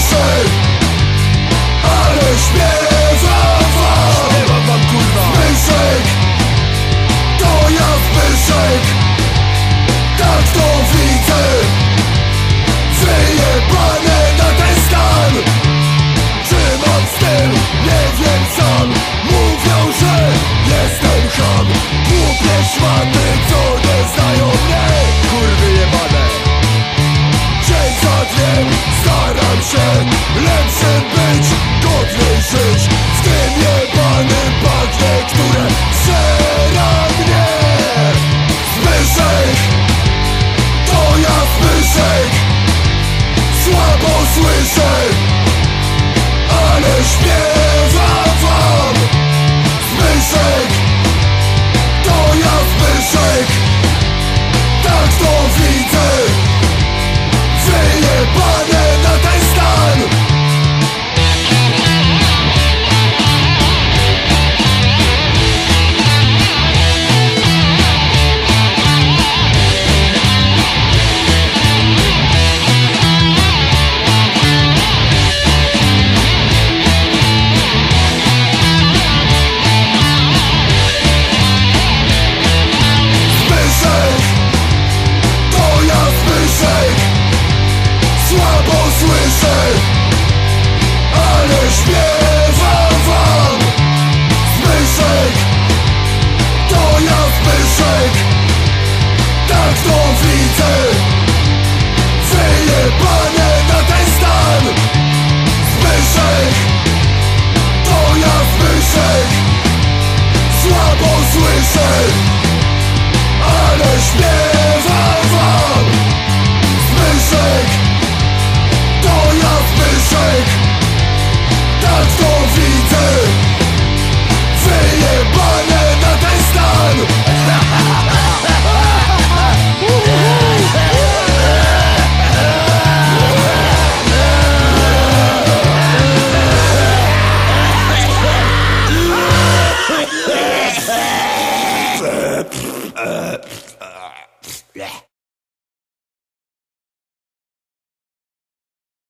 słyszy Ale śpiewam wam Śpiewam wam kurwa Pyszyk To ja w pyszyk Tak to widzę Wyjebane na ten stan Czy mam z? Nie wiem uh, uh, yeah.